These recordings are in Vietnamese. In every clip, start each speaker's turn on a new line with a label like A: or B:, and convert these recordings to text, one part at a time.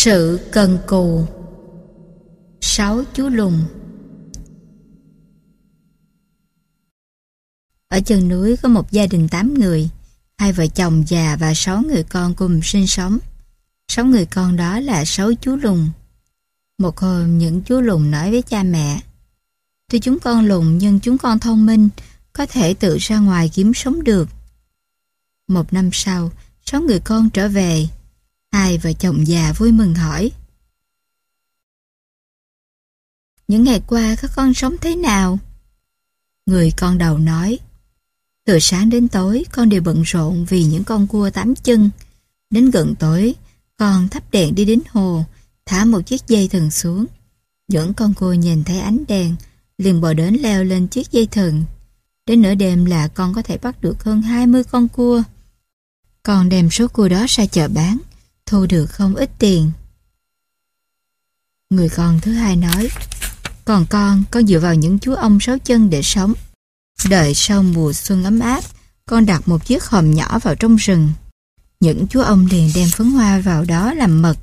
A: Sự cần cù. Sáu chú lùng. Ở chân núi có một gia đình tám người, Hai vợ chồng già và sáu người con cùng sinh sống. Sáu người con đó là sáu chú lùng. Một hôm, những chú lùng nói với cha mẹ, Tuy chúng con lùng, nhưng chúng con thông minh, Có thể tự ra ngoài kiếm sống được. Một năm sau, Sáu người con trở về Hai vợ chồng già vui mừng hỏi. Những ngày qua các con sống thế nào? Người con đầu nói. Từ sáng đến tối, con đều bận rộn vì những con cua tám chân. Đến gần tối, con thắp đèn đi đến hồ, Thả một chiếc dây thừng xuống. Những con cua nhìn thấy ánh đèn, liền bò đến leo lên chiếc dây thừng Đến nửa đêm là con có thể bắt được hơn 20 con cua. Con đem số cua đó ra chợ bán thu được không ít tiền. Người con thứ hai nói, còn con, con dựa vào những chú ông sáu chân để sống. Đợi sau mùa xuân ấm áp, con đặt một chiếc hòm nhỏ vào trong rừng. Những chú ông liền đem phấn hoa vào đó làm mật.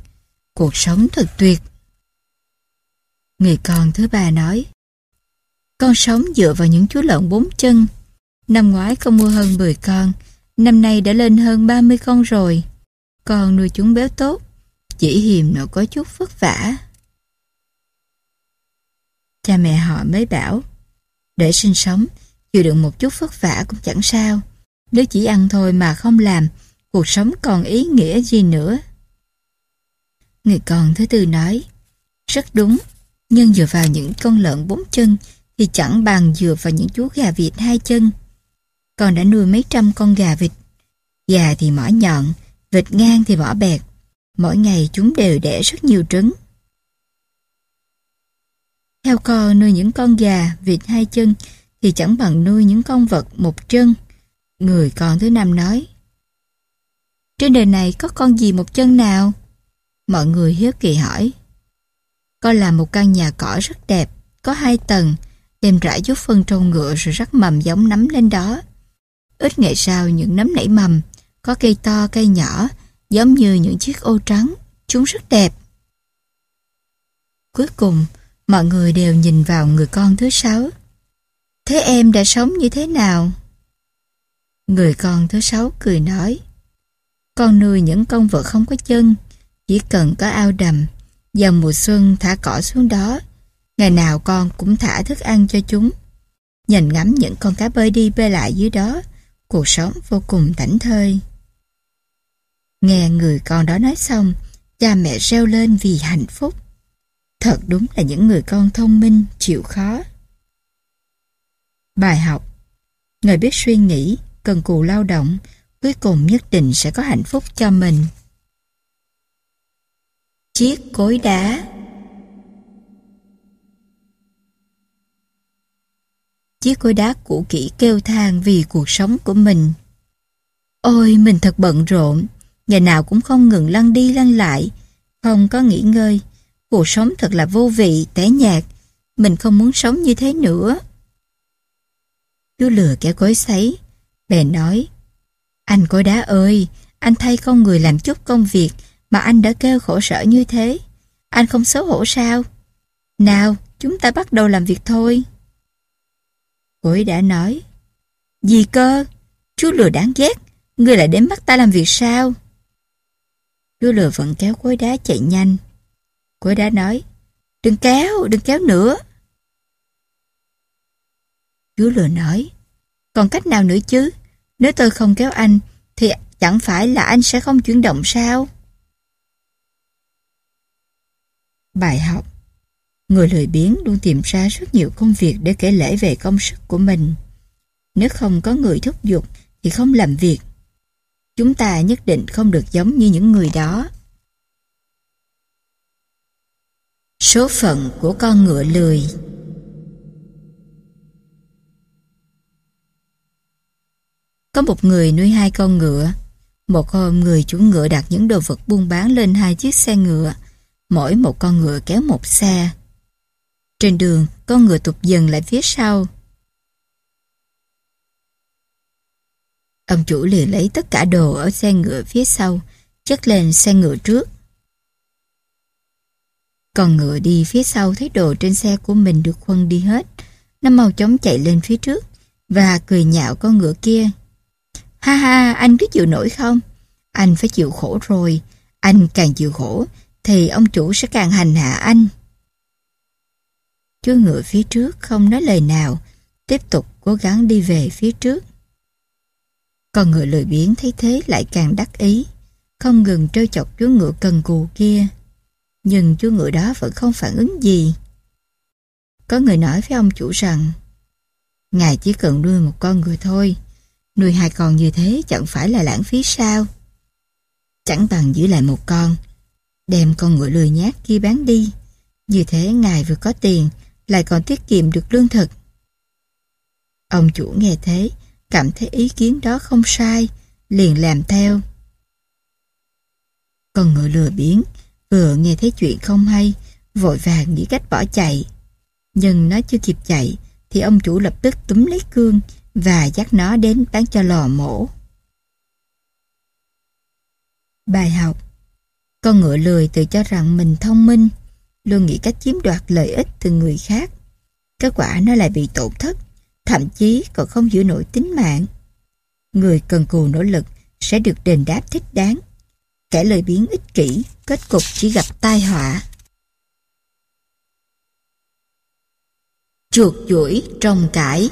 A: Cuộc sống thật tuyệt. Người con thứ ba nói, con sống dựa vào những chú lợn bốn chân. Năm ngoái con mua hơn 10 con, năm nay đã lên hơn 30 con rồi. Con nuôi chúng béo tốt, chỉ hiềm nó có chút vất vả. Cha mẹ họ mới bảo, để sinh sống, chịu đựng một chút vất vả cũng chẳng sao. Nếu chỉ ăn thôi mà không làm, cuộc sống còn ý nghĩa gì nữa. Người con thứ tư nói, rất đúng, nhưng dựa vào những con lợn bốn chân thì chẳng bằng dựa vào những chú gà vịt hai chân. Con đã nuôi mấy trăm con gà vịt. Gà thì mỏ nhọn, vịt ngang thì vỏ bẹt. Mỗi ngày chúng đều đẻ rất nhiều trứng. Theo con nuôi những con gà, vịt hai chân thì chẳng bằng nuôi những con vật một chân. Người con thứ năm nói. Trên đời này có con gì một chân nào? Mọi người hiếu kỳ hỏi. Con làm một căn nhà cỏ rất đẹp, có hai tầng, đem rải chút phân trâu ngựa rồi rắc mầm giống nấm lên đó. Ít ngày sau những nấm nảy mầm, có cây to cây nhỏ, giống như những chiếc ô trắng, chúng rất đẹp. Cuối cùng, mọi người đều nhìn vào người con thứ sáu. Thế em đã sống như thế nào? Người con thứ sáu cười nói, con nuôi những con vật không có chân, chỉ cần có ao đầm, vào mùa xuân thả cỏ xuống đó, ngày nào con cũng thả thức ăn cho chúng. Nhìn ngắm những con cá bơi đi bơi lại dưới đó, cuộc sống vô cùng thảnh thơi. Nghe người con đó nói xong, cha mẹ reo lên vì hạnh phúc. Thật đúng là những người con thông minh, chịu khó. Bài học Người biết suy nghĩ, cần cù lao động, cuối cùng nhất định sẽ có hạnh phúc cho mình. Chiếc cối đá Chiếc cối đá cũ kỹ kêu than vì cuộc sống của mình. Ôi, mình thật bận rộn, ngày nào cũng không ngừng lăn đi lăn lại, không có nghỉ ngơi. Cuộc sống thật là vô vị, tẻ nhạt. Mình không muốn sống như thế nữa. Chú lừa kéo cối sấy. Bèn nói, anh cối đá ơi, anh thay con người làm chút công việc mà anh đã kêu khổ sở như thế. Anh không xấu hổ sao? Nào, chúng ta bắt đầu làm việc thôi. Cối đã nói, gì cơ? Chú lừa đáng ghét, ngươi lại đến bắt ta làm việc sao? Chú lừa vẫn kéo khối đá chạy nhanh. Khối đá nói, đừng kéo, đừng kéo nữa. Chú lừa nói, còn cách nào nữa chứ? Nếu tôi không kéo anh, thì chẳng phải là anh sẽ không chuyển động sao? Bài học Người lười biếng luôn tìm ra rất nhiều công việc để kể lễ về công sức của mình. Nếu không có người thúc giục thì không làm việc Chúng ta nhất định không được giống như những người đó. Số phận của con ngựa lười Có một người nuôi hai con ngựa. Một hôm người chủ ngựa đặt những đồ vật buôn bán lên hai chiếc xe ngựa. Mỗi một con ngựa kéo một xe. Trên đường, con ngựa tụt dần lại phía sau. Ông chủ liền lấy tất cả đồ ở xe ngựa phía sau, chất lên xe ngựa trước. Còn ngựa đi phía sau thấy đồ trên xe của mình được khuân đi hết. Nó mau chóng chạy lên phía trước và cười nhạo con ngựa kia. Ha ha, anh cứ chịu nổi không? Anh phải chịu khổ rồi. Anh càng chịu khổ thì ông chủ sẽ càng hành hạ anh. Chú ngựa phía trước không nói lời nào, tiếp tục cố gắng đi về phía trước còn ngựa lười biếng thấy thế lại càng đắc ý, không ngừng trêu chọc chú ngựa cần cù kia. Nhưng chú ngựa đó vẫn không phản ứng gì. Có người nói với ông chủ rằng Ngài chỉ cần nuôi một con ngựa thôi. Nuôi hai con như thế chẳng phải là lãng phí sao? Chẳng bằng giữ lại một con Đem con ngựa lười nhát kia bán đi. Như thế ngài vừa có tiền Lại còn tiết kiệm được lương thực. Ông chủ nghe thế Cảm thấy ý kiến đó không sai, Liền làm theo. Con ngựa lừa biến Vừa nghe thấy chuyện không hay, Vội vàng nghĩ cách bỏ chạy. Nhưng nó chưa kịp chạy, Thì ông chủ lập tức túm lấy cương Và dắt nó đến bán cho lò mổ. Bài học. Con ngựa lười tự cho rằng mình thông minh, Luôn nghĩ cách chiếm đoạt lợi ích từ người khác. Kết quả nó lại bị tổn thất. Thậm chí còn không giữ nổi tính mạng Người cần cù nỗ lực Sẽ được đền đáp thích đáng Kẻ lời biến ích kỷ Kết cục chỉ gặp tai họa Chuột chuỗi trồng cải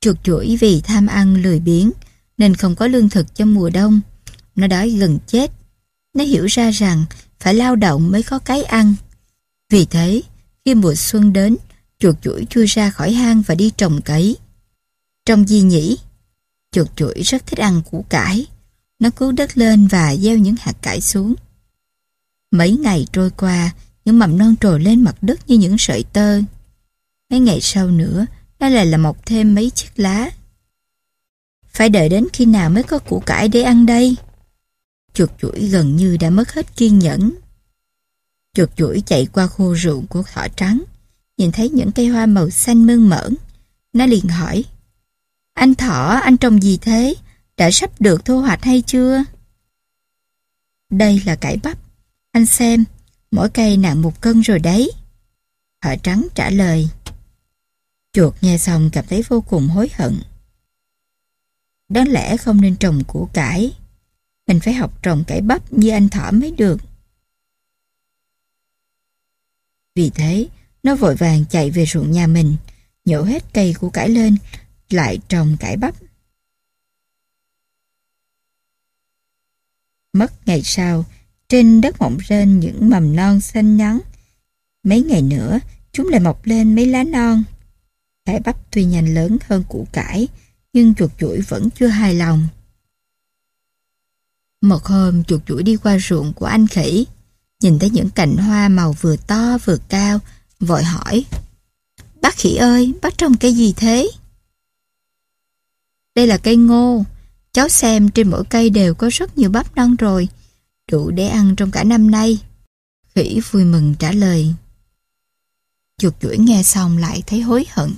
A: Chuột chuỗi vì tham ăn lười biếng nên không có lương thực cho mùa đông. Nó đói gần chết. Nó hiểu ra rằng phải lao động mới có cái ăn. Vì thế, khi mùa xuân đến, chuột chuỗi chui ra khỏi hang và đi trồng cấy. Trong di nhĩ Chuột chuỗi rất thích ăn củ cải. Nó cứu đất lên và gieo những hạt cải xuống. Mấy ngày trôi qua, những mầm non trồi lên mặt đất như những sợi tơ. Mấy ngày sau nữa, nó lại là mọc thêm mấy chiếc lá. Phải đợi đến khi nào mới có củ cải để ăn đây? Chuột chuỗi gần như đã mất hết kiên nhẫn. Chuột chuỗi chạy qua khu ruộng của thỏ trắng, nhìn thấy những cây hoa màu xanh mơn mởn. Nó liền hỏi, Anh thỏ, anh trồng gì thế? Đã sắp được thu hoạch hay chưa? Đây là cải bắp. Anh xem, mỗi cây nặng một cân rồi đấy. Thỏ trắng trả lời. Chuột nghe xong cảm thấy vô cùng hối hận. Đáng lẽ không nên trồng củ cải. Mình phải học trồng cải bắp như anh thỏ mới được. Vì thế, nó vội vàng chạy về ruộng nhà mình, nhổ hết cây củ cải lên, lại trồng cải bắp. Mất ngày sau, trên đất mộng rên những mầm non xanh nhắn. Mấy ngày nữa, chúng lại mọc lên mấy lá non. Cải bắp tuy nhanh lớn hơn củ cải, nhưng chuột chuỗi vẫn chưa hài lòng. Một hôm chuột chuỗi đi qua ruộng của anh khỉ, nhìn thấy những cành hoa màu vừa to vừa cao, vội hỏi. Bác khỉ ơi, bác trồng cây gì thế? Đây là cây ngô, cháu xem trên mỗi cây đều có rất nhiều bắp non rồi, đủ để ăn trong cả năm nay. Khỉ vui mừng trả lời. Chuột chuỗi nghe xong lại thấy hối hận.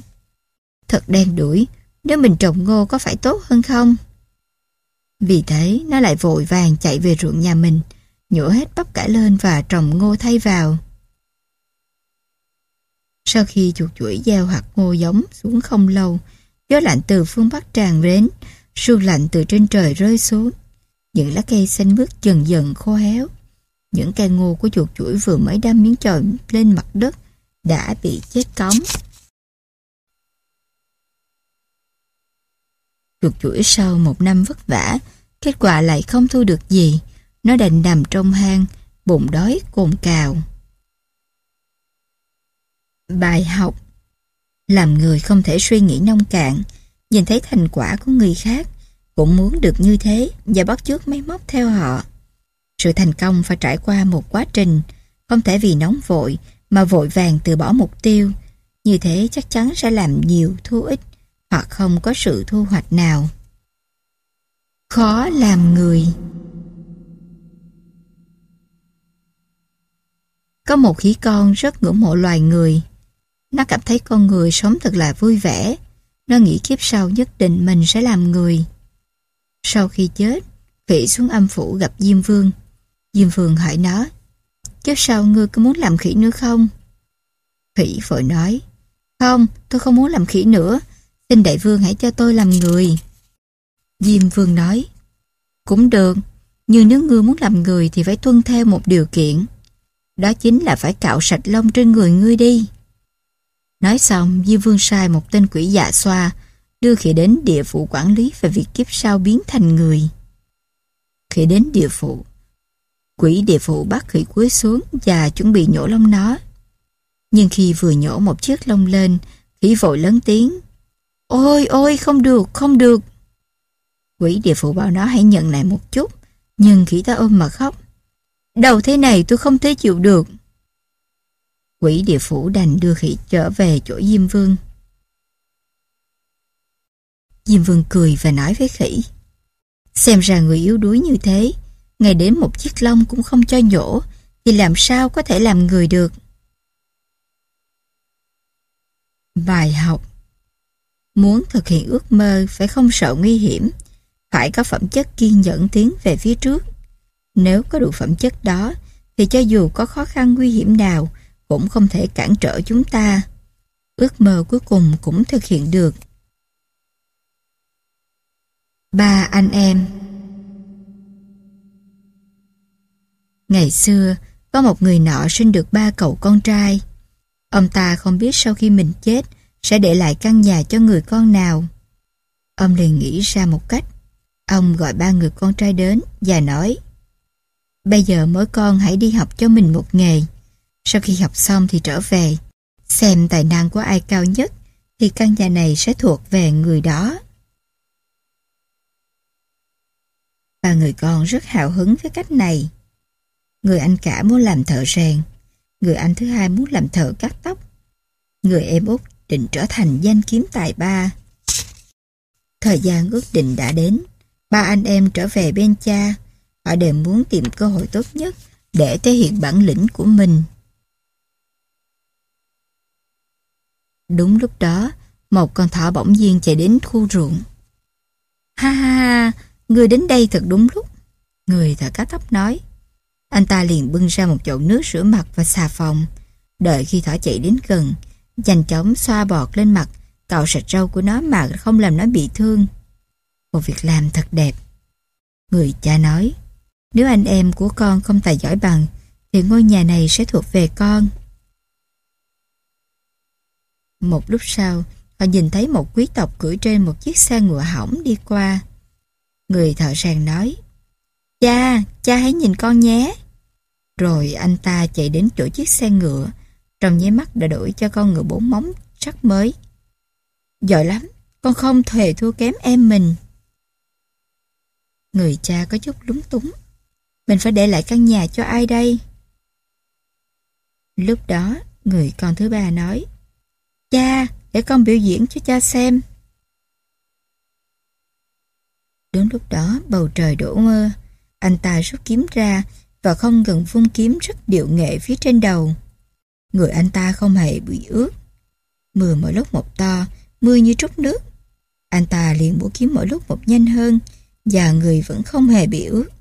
A: Thật đen đuổi, nếu mình trồng ngô có phải tốt hơn không? Vì thế, nó lại vội vàng chạy về ruộng nhà mình, nhổ hết bắp cải lên và trồng ngô thay vào. Sau khi chuột chuỗi gieo hạt ngô giống xuống không lâu, gió lạnh từ phương Bắc tràn đến, sương lạnh từ trên trời rơi xuống. Những lá cây xanh mướt dần dần khô héo. Những cây ngô của chuột chuỗi vừa mới đâm miếng trời lên mặt đất đã bị chết cống. Chuột chuỗi sau một năm vất vả, kết quả lại không thu được gì. Nó đành nằm trong hang, bụng đói cồn cào. Bài học Làm người không thể suy nghĩ nông cạn, nhìn thấy thành quả của người khác, cũng muốn được như thế và bắt chước máy móc theo họ. Sự thành công phải trải qua một quá trình, không thể vì nóng vội mà vội vàng từ bỏ mục tiêu. Như thế chắc chắn sẽ làm nhiều thu ích hoặc không có sự thu hoạch nào. Khó làm người Có một khỉ con rất ngưỡng mộ loài người. Nó cảm thấy con người sống thật là vui vẻ. Nó nghĩ kiếp sau nhất định mình sẽ làm người. Sau khi chết, Khỉ xuống âm phủ gặp Diêm Vương. Diêm Vương hỏi nó, kiếp sau ngươi có muốn làm khỉ nữa không? Khỉ vội nói, không, tôi không muốn làm khỉ nữa, xin đại vương hãy cho tôi làm người. Diêm Vương nói, cũng được, nhưng nếu ngươi muốn làm người thì phải tuân theo một điều kiện. Đó chính là phải cạo sạch lông trên người ngươi đi. Nói xong, Diêm Vương sai một tên quỷ dạ xoa đưa khỉ đến địa phủ quản lý về việc kiếp sau biến thành người. Khỉ đến địa phủ. Quỷ địa phủ bắt khỉ cuối xuống và chuẩn bị nhổ lông nó. Nhưng khi vừa nhổ một chiếc lông lên, khỉ vội lớn tiếng. Ôi ôi không được, không được. Quỷ địa phủ bảo nó hãy nhận lại một chút, nhưng khỉ ta ôm mà khóc. Đầu thế này tôi không thể chịu được. Quỷ địa phủ đành đưa khỉ trở về chỗ Diêm Vương. Diêm Vương cười và nói với khỉ. Xem ra người yếu đuối như thế, ngày đến một chiếc lông cũng không cho nhổ, thì làm sao có thể làm người được. Bài học Muốn thực hiện ước mơ phải không sợ nguy hiểm, phải có phẩm chất kiên nhẫn tiến về phía trước. Nếu có đủ phẩm chất đó, thì cho dù có khó khăn nguy hiểm nào, cũng không thể cản trở chúng ta. Ước mơ cuối cùng cũng thực hiện được. Ba anh em Ngày xưa, có một người nọ sinh được ba cậu con trai. Ông ta không biết sau khi mình chết sẽ để lại căn nhà cho người con nào. Ông liền nghĩ ra một cách. Ông gọi ba người con trai đến và nói Bây giờ mỗi con hãy đi học cho mình một nghề. Sau khi học xong thì trở về. Xem tài năng của ai cao nhất thì căn nhà này sẽ thuộc về người đó. Ba người con rất hào hứng với cách này. Người anh cả muốn làm thợ rèn, người anh thứ hai muốn làm thợ cắt tóc. Người em út định trở thành danh kiếm tài ba. Thời gian ước định đã đến, ba anh em trở về bên cha, họ đều muốn tìm cơ hội tốt nhất để thể hiện bản lĩnh của mình. Đúng lúc đó, một con thỏ bỗng nhiên chạy đến khu ruộng. Ha ha ha, người đến đây thật đúng lúc. Người thợ cắt tóc nói. Anh ta liền bưng ra một chậu nước rửa mặt và xà phòng. Đợi khi thỏ chạy đến gần, nhanh chóng xoa bọt lên mặt, cạo sạch râu của nó mà không làm nó bị thương. Một việc làm thật đẹp. Người cha nói, nếu anh em của con không tài giỏi bằng, thì ngôi nhà này sẽ thuộc về con. Một lúc sau, họ nhìn thấy một quý tộc cưỡi trên một chiếc xe ngựa hỏng đi qua. Người thợ rèn nói, Cha, cha hãy nhìn con nhé. Rồi anh ta chạy đến chỗ chiếc xe ngựa, trong nháy mắt đã đổi cho con ngựa bốn móng sắc mới. Giỏi lắm, con không thể thua kém em mình. Người cha có chút lúng túng. Mình phải để lại căn nhà cho ai đây? Lúc đó, người con thứ ba nói, Cha, để con biểu diễn cho cha xem. Đúng lúc đó, bầu trời đổ mưa. Anh ta rút kiếm ra và không ngừng vung kiếm rất điệu nghệ phía trên đầu. Người anh ta không hề bị ướt. Mưa mỗi lúc một to, mưa như trút nước. Anh ta liền bổ kiếm mỗi lúc một nhanh hơn và người vẫn không hề bị ướt.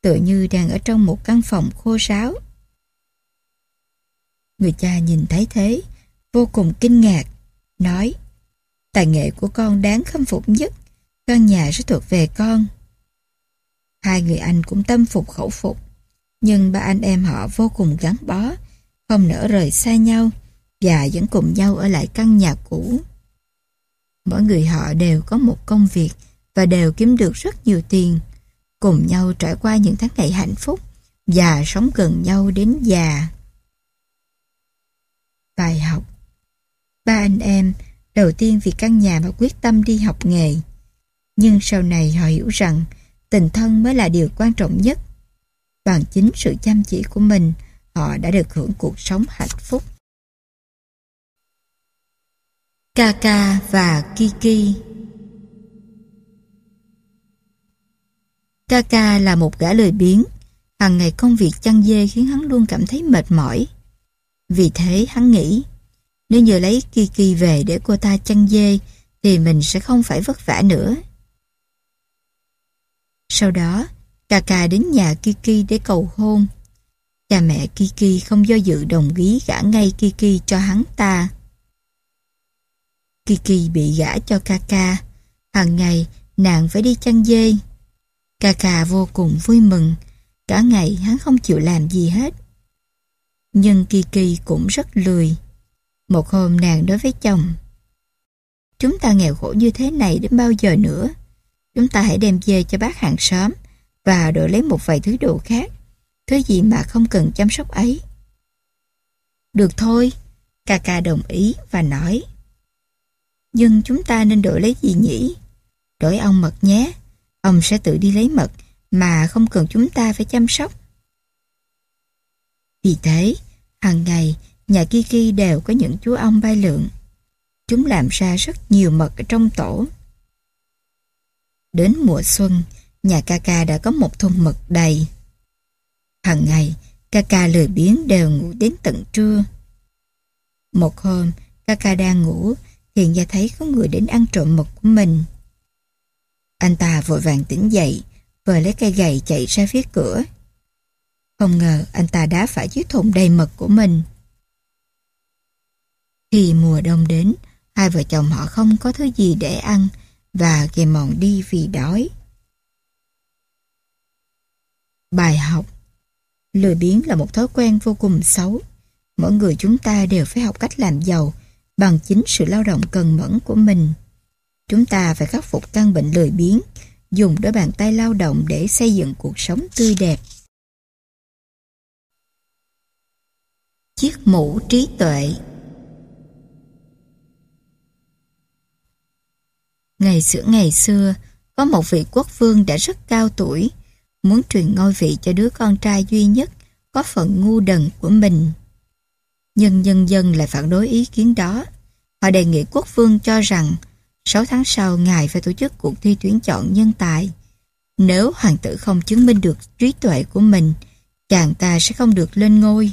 A: Tựa như đang ở trong một căn phòng khô ráo. Người cha nhìn thấy thế, vô cùng kinh ngạc, nói Tài nghệ của con đáng khâm phục nhất, căn nhà sẽ thuộc về con. Hai người anh cũng tâm phục khẩu phục, nhưng ba anh em họ vô cùng gắn bó, không nỡ rời xa nhau và vẫn cùng nhau ở lại căn nhà cũ. Mỗi người họ đều có một công việc và đều kiếm được rất nhiều tiền, cùng nhau trải qua những tháng ngày hạnh phúc và sống gần nhau đến già. Bài học Ba anh em đầu tiên vì căn nhà mà quyết tâm đi học nghề. Nhưng sau này họ hiểu rằng tình thân mới là điều quan trọng nhất. Bằng chính sự chăm chỉ của mình, họ đã được hưởng cuộc sống hạnh phúc. Kaka và Kiki Kaka là một gã lười biếng, hàng ngày công việc chăn dê khiến hắn luôn cảm thấy mệt mỏi. Vì thế hắn nghĩ, nếu nhờ lấy Kiki về để cô ta chăn dê, thì mình sẽ không phải vất vả nữa. Sau đó, Kaka đến nhà Kiki để cầu hôn. Cha mẹ Kiki không do dự đồng ý gả ngay Kiki cho hắn ta. Kiki bị gả cho Kaka. Hàng ngày, nàng phải đi chăn dê. Kaka vô cùng vui mừng. Cả ngày hắn không chịu làm gì hết. Nhưng Kiki cũng rất lười. Một hôm nàng nói với chồng. Chúng ta nghèo khổ như thế này đến bao giờ nữa? Chúng ta hãy đem về cho bác hàng xóm và đổi lấy một vài thứ đồ khác. Thứ gì mà không cần chăm sóc ấy. Được thôi, Kaka đồng ý và nói. Nhưng chúng ta nên đổi lấy gì nhỉ? Đổi ông mật nhé. Ông sẽ tự đi lấy mật mà không cần chúng ta phải chăm sóc. Vì thế, hàng ngày, nhà Kiki đều có những chú ong bay lượn. Chúng làm ra rất nhiều mật ở trong tổ. Đến mùa xuân, nhà Kaka đã có một thùng mật đầy. Hằng ngày, Kaka lười biếng đều ngủ đến tận trưa. Một hôm, Kaka đang ngủ, thì nghe thấy có người đến ăn trộm mật của mình. Anh ta vội vàng tỉnh dậy, vừa lấy cây gậy chạy ra phía cửa. Không ngờ anh ta đá phải chiếc thùng đầy mật của mình. Khi mùa đông đến, hai vợ chồng họ không có thứ gì để ăn và ghề mòn đi vì đói. Bài học Lười biếng là một thói quen vô cùng xấu. Mỗi người chúng ta đều phải học cách làm giàu bằng chính sự lao động cần mẫn của mình. Chúng ta phải khắc phục căn bệnh lười biếng, dùng đôi bàn tay lao động để xây dựng cuộc sống tươi đẹp. Chiếc mũ trí tuệ Ngày xưa ngày xưa, có một vị quốc vương đã rất cao tuổi, muốn truyền ngôi vị cho đứa con trai duy nhất có phần ngu đần của mình. Nhưng nhân dân lại phản đối ý kiến đó. Họ đề nghị quốc vương cho rằng 6 tháng sau ngài phải tổ chức cuộc thi tuyển chọn nhân tài. Nếu hoàng tử không chứng minh được trí tuệ của mình, chàng ta sẽ không được lên ngôi.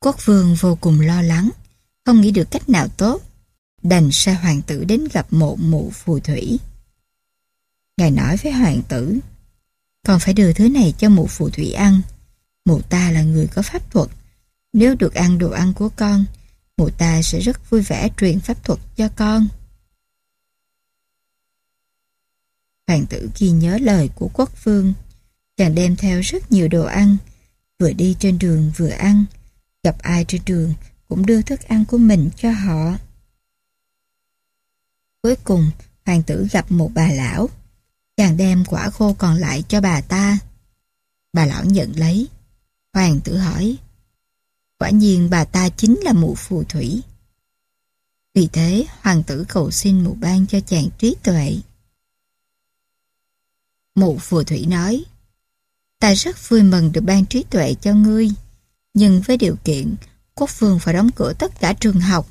A: Quốc vương vô cùng lo lắng, không nghĩ được cách nào tốt, đành sai hoàng tử đến gặp một mụ phù thủy. Ngài nói với hoàng tử, còn phải đưa thứ này cho mụ phù thủy ăn. Mụ ta là người có pháp thuật. Nếu được ăn đồ ăn của con, mụ ta sẽ rất vui vẻ truyền pháp thuật cho con. Hoàng tử ghi nhớ lời của quốc vương. Chàng đem theo rất nhiều đồ ăn, vừa đi trên đường vừa ăn. Gặp ai trên đường cũng đưa thức ăn của mình cho họ. Cuối cùng, hoàng tử gặp một bà lão. Chàng đem quả khô còn lại cho bà ta. Bà lão nhận lấy. Hoàng tử hỏi, quả nhiên bà ta chính là mụ phù thủy. Vì thế, hoàng tử cầu xin mụ ban cho chàng trí tuệ. Mụ phù thủy nói, ta rất vui mừng được ban trí tuệ cho ngươi, nhưng với điều kiện quốc vương phải đóng cửa tất cả trường học.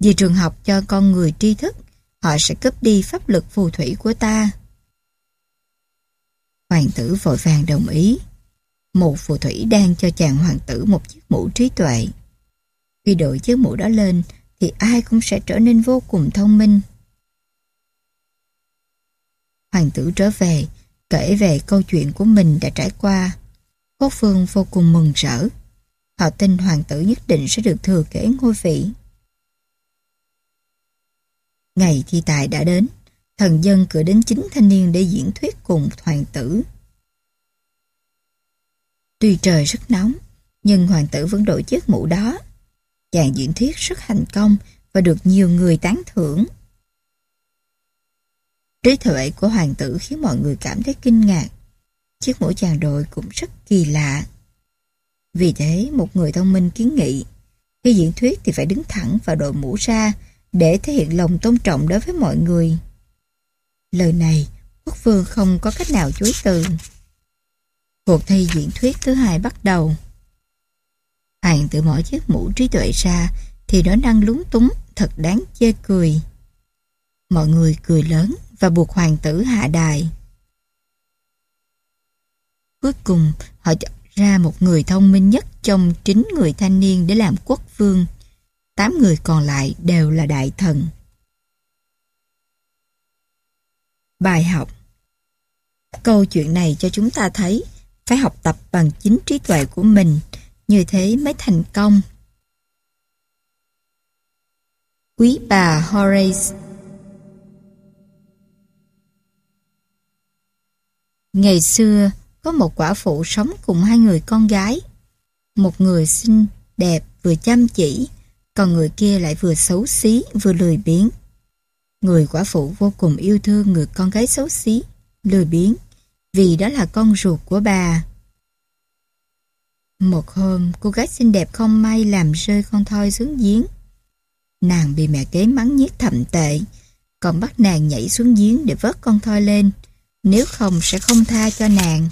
A: Vì trường học cho con người tri thức, họ sẽ cướp đi pháp lực phù thủy của ta. Hoàng tử vội vàng đồng ý. Một phù thủy đang cho chàng hoàng tử một chiếc mũ trí tuệ. Khi đội chiếc mũ đó lên thì ai cũng sẽ trở nên vô cùng thông minh. Hoàng tử trở về, kể về câu chuyện của mình đã trải qua. Quốc phương vô cùng mừng rỡ. Họ tin hoàng tử nhất định sẽ được thừa kế ngôi vị. Ngày thi tài đã đến, thần dân cử đến chính thanh niên để diễn thuyết cùng hoàng tử. Tuy trời rất nóng, nhưng hoàng tử vẫn đội chiếc mũ đó. Chàng diễn thuyết rất thành công và được nhiều người tán thưởng. Trí tuệ của hoàng tử khiến mọi người cảm thấy kinh ngạc. Chiếc mũ chàng đội cũng rất kỳ lạ. Vì thế, một người thông minh kiến nghị, khi diễn thuyết thì phải đứng thẳng và đội mũ ra để thể hiện lòng tôn trọng đối với mọi người. Lời này, quốc vương không có cách nào chối từ. Cuộc thi diễn thuyết thứ hai bắt đầu. Hoàng tự mở chiếc mũ trí tuệ ra thì nó năng lúng túng, thật đáng chê cười. Mọi người cười lớn và buộc hoàng tử hạ đài. Cuối cùng, họ chọn ra một người thông minh nhất trong chính người thanh niên để làm quốc vương. Tám người còn lại đều là đại thần. Bài học Câu chuyện này cho chúng ta thấy phải học tập bằng chính trí tuệ của mình, như thế mới thành công. Quý bà Horace Ngày xưa, có một quả phụ sống cùng hai người con gái. Một người xinh, đẹp, vừa chăm chỉ, còn người kia lại vừa xấu xí, vừa lười biếng. Người quả phụ vô cùng yêu thương người con gái xấu xí, lười biếng, vì đó là con ruột của bà. Một hôm, cô gái xinh đẹp không may làm rơi con thoi xuống giếng. Nàng bị mẹ kế mắng nhiếc thậm tệ, còn bắt nàng nhảy xuống giếng để vớt con thoi lên, nếu không sẽ không tha cho nàng.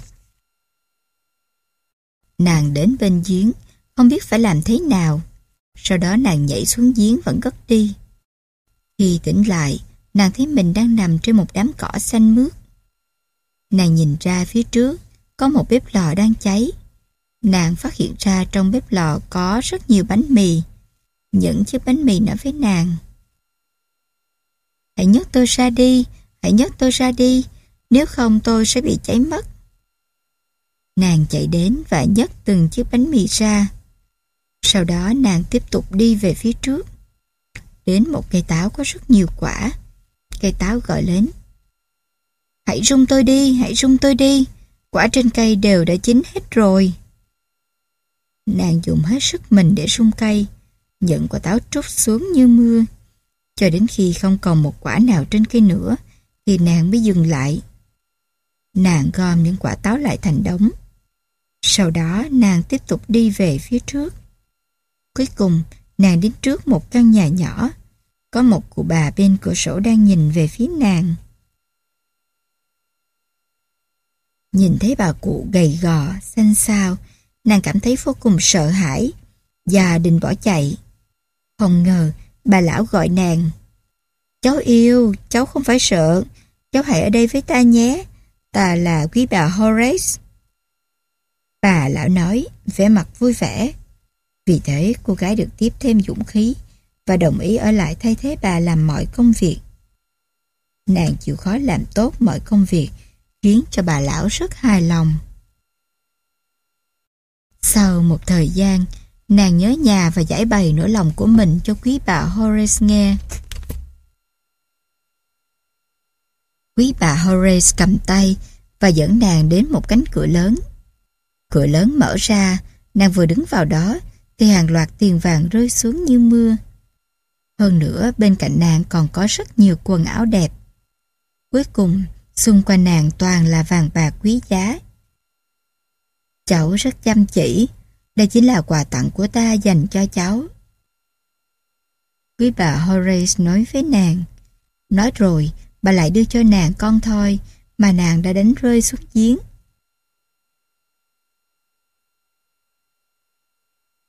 A: Nàng đến bên giếng, không biết phải làm thế nào. Sau đó nàng nhảy xuống giếng vẫn cất đi. Khi tỉnh lại, nàng thấy mình đang nằm trên một đám cỏ xanh mướt. Nàng nhìn ra phía trước, có một bếp lò đang cháy. Nàng phát hiện ra trong bếp lò có rất nhiều bánh mì. Những chiếc bánh mì nói với nàng. Hãy nhấc tôi ra đi, hãy nhấc tôi ra đi, nếu không tôi sẽ bị cháy mất. Nàng chạy đến và nhấc từng chiếc bánh mì ra. Sau đó nàng tiếp tục đi về phía trước. Đến một cây táo có rất nhiều quả. Cây táo gọi lên. Hãy rung tôi đi, hãy rung tôi đi. Quả trên cây đều đã chín hết rồi. Nàng dùng hết sức mình để rung cây. Những quả táo trút xuống như mưa. Cho đến khi không còn một quả nào trên cây nữa, thì nàng mới dừng lại. Nàng gom những quả táo lại thành đống. Sau đó nàng tiếp tục đi về phía trước. Cuối cùng, nàng đến trước một căn nhà nhỏ. Có một cụ bà bên cửa sổ đang nhìn về phía nàng. Nhìn thấy bà cụ gầy gò, xanh xao, nàng cảm thấy vô cùng sợ hãi và định bỏ chạy. Không ngờ, bà lão gọi nàng. Cháu yêu, cháu không phải sợ, cháu hãy ở đây với ta nhé. Ta là quý bà Horace. Bà lão nói, vẻ mặt vui vẻ. Vì thế cô gái được tiếp thêm dũng khí và đồng ý ở lại thay thế bà làm mọi công việc. Nàng chịu khó làm tốt mọi công việc khiến cho bà lão rất hài lòng. Sau một thời gian, nàng nhớ nhà và giải bày nỗi lòng của mình cho quý bà Horace nghe. Quý bà Horace cầm tay và dẫn nàng đến một cánh cửa lớn. Cửa lớn mở ra, nàng vừa đứng vào đó thì hàng loạt tiền vàng rơi xuống như mưa. Hơn nữa bên cạnh nàng còn có rất nhiều quần áo đẹp. Cuối cùng, xung quanh nàng toàn là vàng bạc quý giá. Cháu rất chăm chỉ, đây chính là quà tặng của ta dành cho cháu. Quý bà Horace nói với nàng. Nói rồi, bà lại đưa cho nàng con thôi mà nàng đã đánh rơi xuống giếng.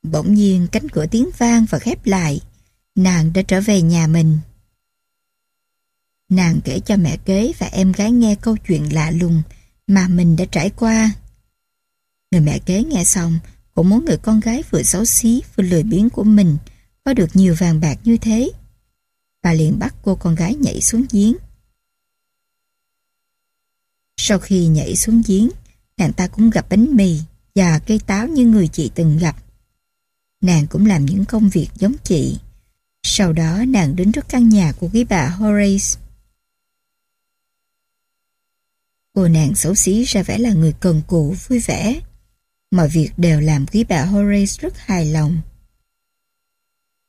A: Bỗng nhiên cánh cửa tiếng vang và khép lại. Nàng đã trở về nhà mình. Nàng kể cho mẹ kế và em gái nghe câu chuyện lạ lùng mà mình đã trải qua. Người mẹ kế nghe xong cũng muốn người con gái vừa xấu xí vừa lười biếng của mình có được nhiều vàng bạc như thế. Bà liền bắt cô con gái nhảy xuống giếng. Sau khi nhảy xuống giếng, nàng ta cũng gặp bánh mì và cây táo như người chị từng gặp. Nàng cũng làm những công việc giống chị. Sau đó nàng đến trước căn nhà của quý bà Horace. Cô nàng xấu xí ra vẻ là người cần cù vui vẻ. Mọi việc đều làm quý bà Horace rất hài lòng.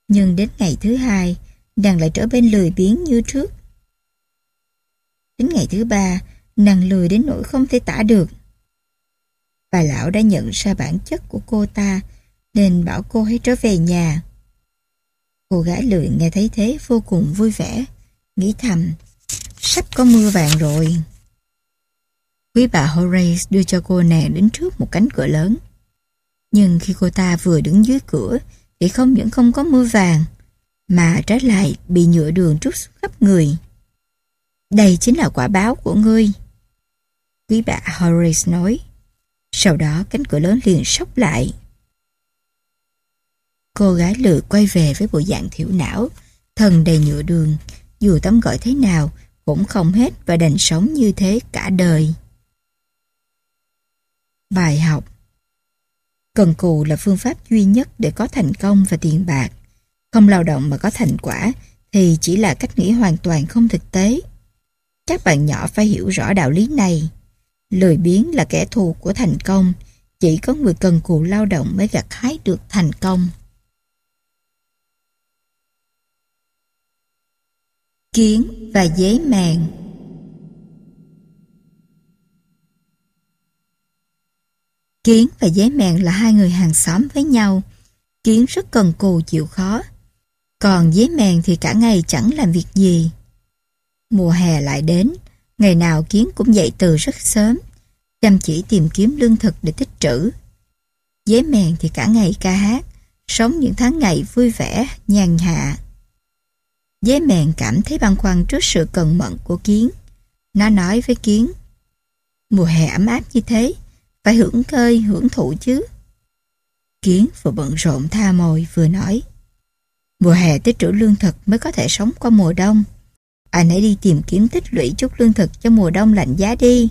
A: Nhưng đến ngày thứ hai, nàng lại trở bên lười biếng như trước. Đến ngày thứ ba, nàng lười đến nỗi không thể tả được. Bà lão đã nhận ra bản chất của cô ta nên bảo cô hãy trở về nhà. Cô gái lười nghe thấy thế vô cùng vui vẻ, nghĩ thầm, sắp có mưa vàng rồi. Quý bà Horace đưa cho cô nàng đến trước một cánh cửa lớn. Nhưng khi cô ta vừa đứng dưới cửa thì không những không có mưa vàng, mà trái lại bị nhựa đường trút xuống khắp người. Đây chính là quả báo của ngươi. Quý bà Horace nói. Sau đó cánh cửa lớn liền sốc lại. Cô gái lừa quay về với bộ dạng thiểu não, thân đầy nhựa đường, dù tắm gọi thế nào cũng không hết và đành sống như thế cả đời. Bài học Cần cù là phương pháp duy nhất để có thành công và tiền bạc. Không lao động mà có thành quả thì chỉ là cách nghĩ hoàn toàn không thực tế. Các bạn nhỏ phải hiểu rõ đạo lý này. Lười biếng là kẻ thù của thành công. Chỉ có người cần cù lao động mới gặt hái được thành công. Kiến và giấy màng Kiến và giấy mèn là hai người hàng xóm với nhau. Kiến rất cần cù chịu khó. Còn giấy mèn thì cả ngày chẳng làm việc gì. Mùa hè lại đến, ngày nào Kiến cũng dậy từ rất sớm, chăm chỉ tìm kiếm lương thực để tích trữ. Giấy mèn thì cả ngày ca hát, sống những tháng ngày vui vẻ, nhàn hạ. Giấy mèn cảm thấy băn khoăn trước sự cần mẫn của Kiến. Nó nói với Kiến, mùa hè ấm áp như thế, phải hưởng cơi, hưởng thụ chứ. Kiến vừa bận rộn tha mồi vừa nói. Mùa hè tích trữ lương thực mới có thể sống qua mùa đông. Anh hãy đi tìm kiếm tích lũy chút lương thực cho mùa đông lạnh giá đi.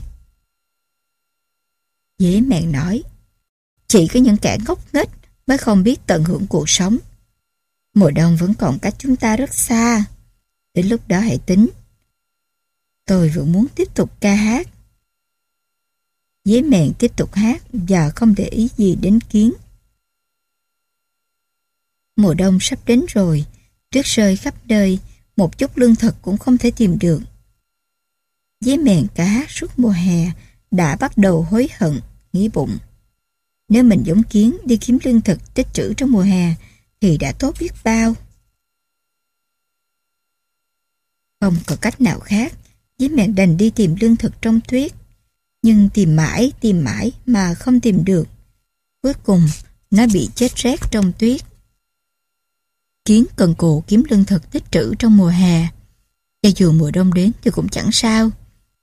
A: Dế mẹn nói. Chỉ có những kẻ ngốc nghếch mới không biết tận hưởng cuộc sống. Mùa đông vẫn còn cách chúng ta rất xa. Đến lúc đó hãy tính. Tôi vẫn muốn tiếp tục ca hát. Dế mèn tiếp tục hát và không để ý gì đến kiến. Mùa đông sắp đến rồi, tuyết rơi khắp nơi, một chút lương thực cũng không thể tìm được. Dế mèn cả hát suốt mùa hè đã bắt đầu hối hận, nghĩ bụng. Nếu mình giống kiến đi kiếm lương thực tích trữ trong mùa hè thì đã tốt biết bao. Không có cách nào khác, dế mèn đành đi tìm lương thực trong tuyết nhưng tìm mãi, tìm mãi mà không tìm được. Cuối cùng, nó bị chết rét trong tuyết. Kiến cần cù kiếm lương thực tích trữ trong mùa hè. Cho dù mùa đông đến thì cũng chẳng sao.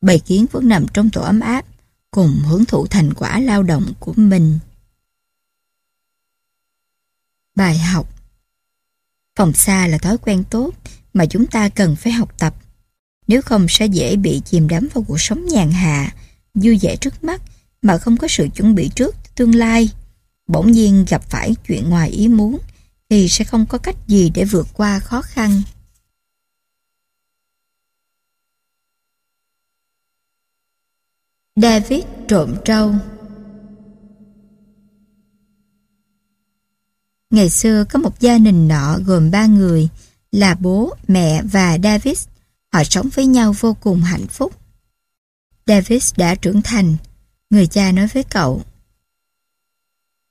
A: Bầy kiến vẫn nằm trong tổ ấm áp, cùng hưởng thụ thành quả lao động của mình. Bài học Phòng xa là thói quen tốt mà chúng ta cần phải học tập. Nếu không sẽ dễ bị chìm đắm vào cuộc sống nhàn hạ, vui vẻ trước mắt mà không có sự chuẩn bị trước tương lai. Bỗng nhiên gặp phải chuyện ngoài ý muốn thì sẽ không có cách gì để vượt qua khó khăn. David trộm trâu Ngày xưa có một gia đình nọ gồm ba người là bố, mẹ và David. Họ sống với nhau vô cùng hạnh phúc. Davis đã trưởng thành. Người cha nói với cậu.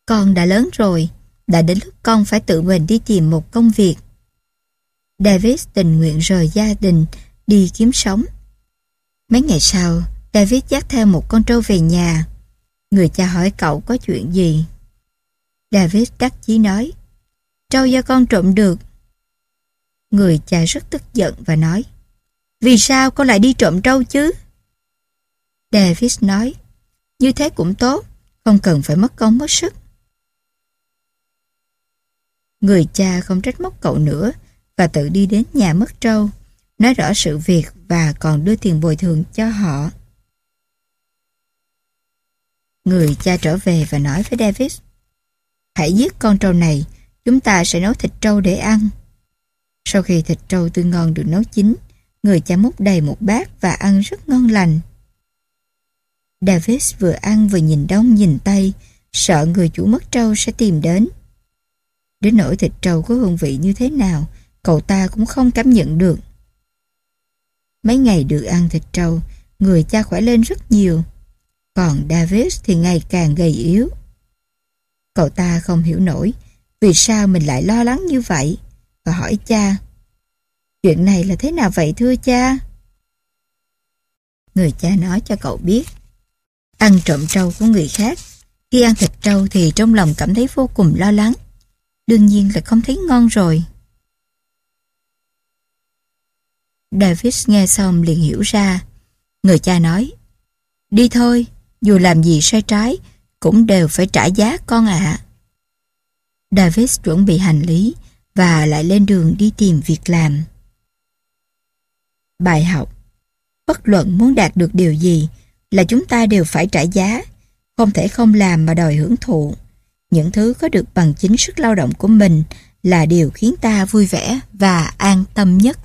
A: Con đã lớn rồi, đã đến lúc con phải tự mình đi tìm một công việc. Davis tình nguyện rời gia đình, đi kiếm sống. Mấy ngày sau, David dắt theo một con trâu về nhà. Người cha hỏi cậu có chuyện gì. David đắc chí nói, trâu do con trộm được. Người cha rất tức giận và nói, vì sao con lại đi trộm trâu chứ? Davis nói, như thế cũng tốt, không cần phải mất công mất sức. Người cha không trách móc cậu nữa và tự đi đến nhà mất trâu, nói rõ sự việc và còn đưa tiền bồi thường cho họ. Người cha trở về và nói với Davis, hãy giết con trâu này, chúng ta sẽ nấu thịt trâu để ăn. Sau khi thịt trâu tươi ngon được nấu chín, người cha múc đầy một bát và ăn rất ngon lành. Davis vừa ăn vừa nhìn đông nhìn tây, sợ người chủ mất trâu sẽ tìm đến. Đến nỗi thịt trâu có hương vị như thế nào, cậu ta cũng không cảm nhận được. Mấy ngày được ăn thịt trâu, người cha khỏe lên rất nhiều. Còn Davis thì ngày càng gầy yếu. Cậu ta không hiểu nổi vì sao mình lại lo lắng như vậy và hỏi cha Chuyện này là thế nào vậy thưa cha? Người cha nói cho cậu biết ăn trộm trâu của người khác. Khi ăn thịt trâu thì trong lòng cảm thấy vô cùng lo lắng. Đương nhiên là không thấy ngon rồi. Davis nghe xong liền hiểu ra. Người cha nói, đi thôi, dù làm gì sai trái, cũng đều phải trả giá con ạ. Davis chuẩn bị hành lý và lại lên đường đi tìm việc làm. Bài học Bất luận muốn đạt được điều gì là chúng ta đều phải trả giá. không thể không làm mà đòi hưởng thụ. Những thứ có được bằng chính sức lao động của mình là điều khiến ta vui vẻ và an tâm nhất.